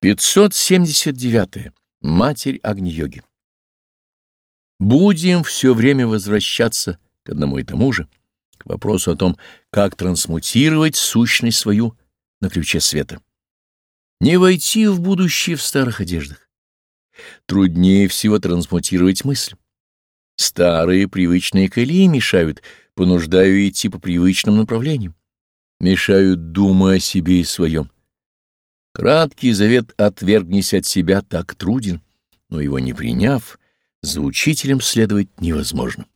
579. Матерь Агни-йоги. Будем все время возвращаться к одному и тому же, к вопросу о том, как трансмутировать сущность свою на ключе света. Не войти в будущее в старых одеждах. Труднее всего трансмутировать мысль. Старые привычные колеи мешают, понуждаю идти по привычным направлениям. Мешают, думая о себе и своем. Краткий завет «отвергнись от себя» так труден, но его не приняв, за учителем следовать невозможно.